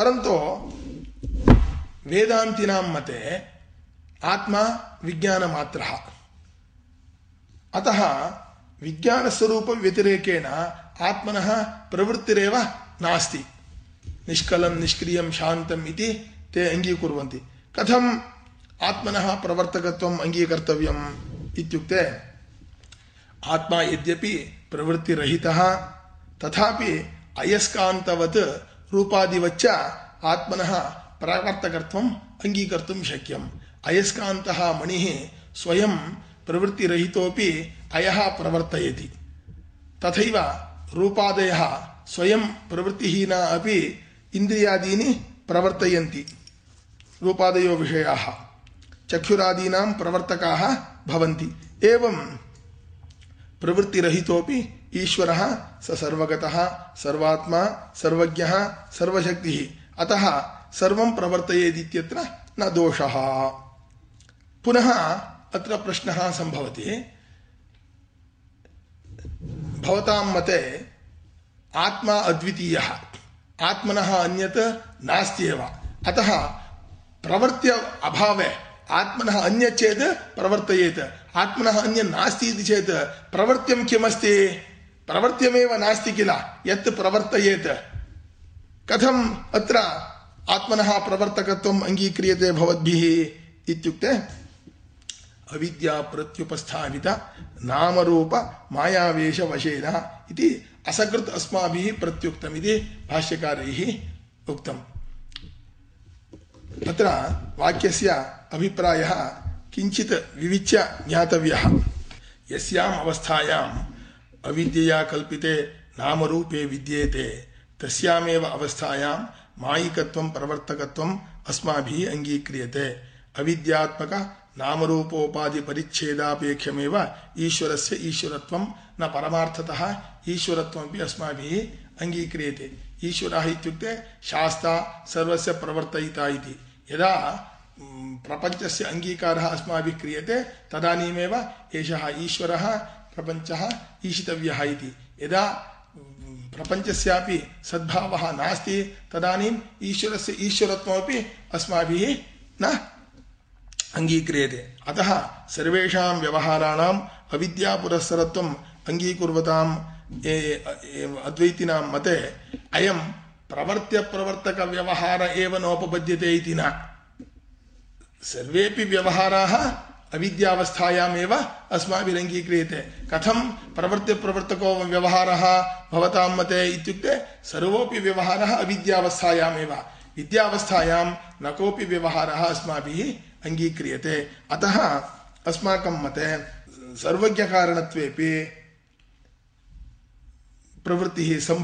ಪರಂತು ವೇದಾಂತಿನಾಂ ಮತೆ ಆತ್ಮ ವಿಜ್ಞಾನ ಮಾತ್ರ. ಅತಃ ವಿಜ್ಞಾನ ಸ್ವರೂಪ ವ್ಯತಿರೇಕೇಣ ಆತ್ಮನಃ ಪ್ರವೃತ್ತಿರೇವ ನಾಸ್ತಿ. ನಿಷ್ಕಲಂ ನಿಷ್ಕ್ರಿಯಂ ಶಾಂತಂ ಇತಿ ತೇ ಅಂಗೀಕುರ್ವಂತಿ. ಕಥಂ ಆತ್ಮನಃ ಪ್ರವರ್ತಕತ್ವಂ ಅಂಗೀಕರ್ತವ್ಯಂ ಇತ್ಯುಕ್ತೆ ಆತ್ಮ ಯದ್ಯಪಿ ಪ್ರವೃತ್ತಿರಹಿತಃ, ತಥಾಪಿ ಅಯಸ್ಕಾಂತವತ್ ರೂಪಾದಿವಚ್ಚ ಆತ್ಮನಃ ಪರಾವರ್ತಕರ್ತ್ವಂ ಅಂಗೀಕರ್ತು ಶಕ್ಯಂ. ಅಯಸ್ಕಾಂತಹ ಮಣಿ ಸ್ವಯಂ ಪ್ರವೃತ್ತಿರಹಿತೋಪಿ ಅಯಃ ಪ್ರವರ್ತಯತಿ. ತಥೈವ ರೂಪಾದಯ ಸ್ವಯಂ ಪ್ರವೃತ್ತಿಹೀನ ಅಪಿ ಇಂದ್ರಿಯಾದೀನಿ ಪ್ರವರ್ತಯಂತಿ. ರೂಪಾದಯೋ ವಿಷಯಾ ಚಕ್ಷುರಾದೀನಾಂ ಪ್ರವರ್ತಕಾ ಭವಂತಿ. ಏವಂ ಪ್ರವೃತ್ತಿರಹಿತೋಪಿ ईश्वरः स सर्वगत, सर्वात्मा, सर्वज्ञः, सर्वशक्तिः। अतः सर्वं प्रवर्तयेदित्यत्र न दोषः। पुनः अत्र प्रश्नः सम्भवति। भवतां मते आत्मा अद्वितीयः, आत्मनः अन्यत् नास्ति एव। अतः प्रवर्त्य अभावे आत्मनः अन्यत् चेत् प्रवर्तयेत्, आत्मनः अन्यत् नास्ति इति चेत् प्रवर्त्यं किमस्ति? प्रवर्त्यमेव नास्ति किल? यत् प्रवर्तयेत्। कथम् अत्र आत्मनः प्रवर्तकत्वम् अङ्गीक्रियते भवद्भिः इत्युक्ते? अविद्या प्रत्युपस्थापित नामरूप मायावेशवशेन इति असकृत् अस्माभिः प्रत्युक्तमिति भाष्यकारैः उक्तम्। तत्र वाक्यस्य अभिप्रायः किञ्चित् विविच्य ज्ञातव्यः। यस्याम् अवस्थायाम् ಅವಿದ್ಯೆಯ ಕಲ್ಪಿತೆ, ನಾಮರೂಪೇ ವಿದ್ಯೇತೆ. ತಸ್ಯಾಮೇವ ಅವಸ್ಥಾಯಾಂ, ಮಾಯಿಕತ್ವಂ ಪ್ರವರ್ತಕತ್ವಂ, ಅಸ್ಮಾಭಿಃ ಅಂಗೀಕ್ರಿಯತೆ. ಅವಿದ್ಯಾತ್ಮಕ, ನಾಮರೂಪೋಪಾಧಿ ಪರಿಚ್ಛೇದಾಪೇಕ್ಷಮೇವ ಈಶ್ವರಸ್ಯ ಈಶ್ವರತ್ವಂ, ನ ಪರಮಾರ್ಥತಃ ಈಶ್ವರತ್ವಮಪಿ ಅಸ್ಮಾಭಿಃ ಅಂಗೀಕ್ರಿಯತೆ. ಈಶ್ವರಃ ಇತ್ಯುಕ್ತೆ ಶಾಸ್ತ್ರ ಸರ್ವಸ್ಯ ಪ್ರವರ್ತಯಿತ ಇತಿ. ಯದಾ ಪ್ರಪಂಚಸ್ಯ ಅಂಗೀಕಾರः ಅಸ್ಮಾಭಿः ಕ್ರಿಯತೆ, ತದಾನೀಮೇವ एषः ಈಶ್ವರः प्रपञ्चः ईशितव्यः इति यदा प्रपञ्चस्यापि सद्भावः नास्ति तदानीम् ईश्वरस्य ईश्वरत्वमपि अस्माभिः न अङ्गीक्रियते अतः सर्वेषां व्यवहाराणाम् अविद्यापुरःसरत्वम् अङ्गीकुर्वताम् अद्वैतिनां मते अयं प्रवर्त्यप्रवर्तकव्यवहार एव नोपपद्यते इति न सर्वेपि व्यवहाराः अविद्यावस्थायामेव अस्माभिरङ्गीक्रियते कथं प्रवर्त्यप्रवर्तको व्यवहारः भवतां मते इत्युक्ते सर्वोऽपि व्यवहारः अविद्यावस्थायामेव। विद्यावस्थायां न कोऽपि व्यवहारः अस्माभिः अङ्गीक्रियते। अतः अस्माकं मते सर्वज्ञकारणत्वेपि प्रवृत्तिः सम्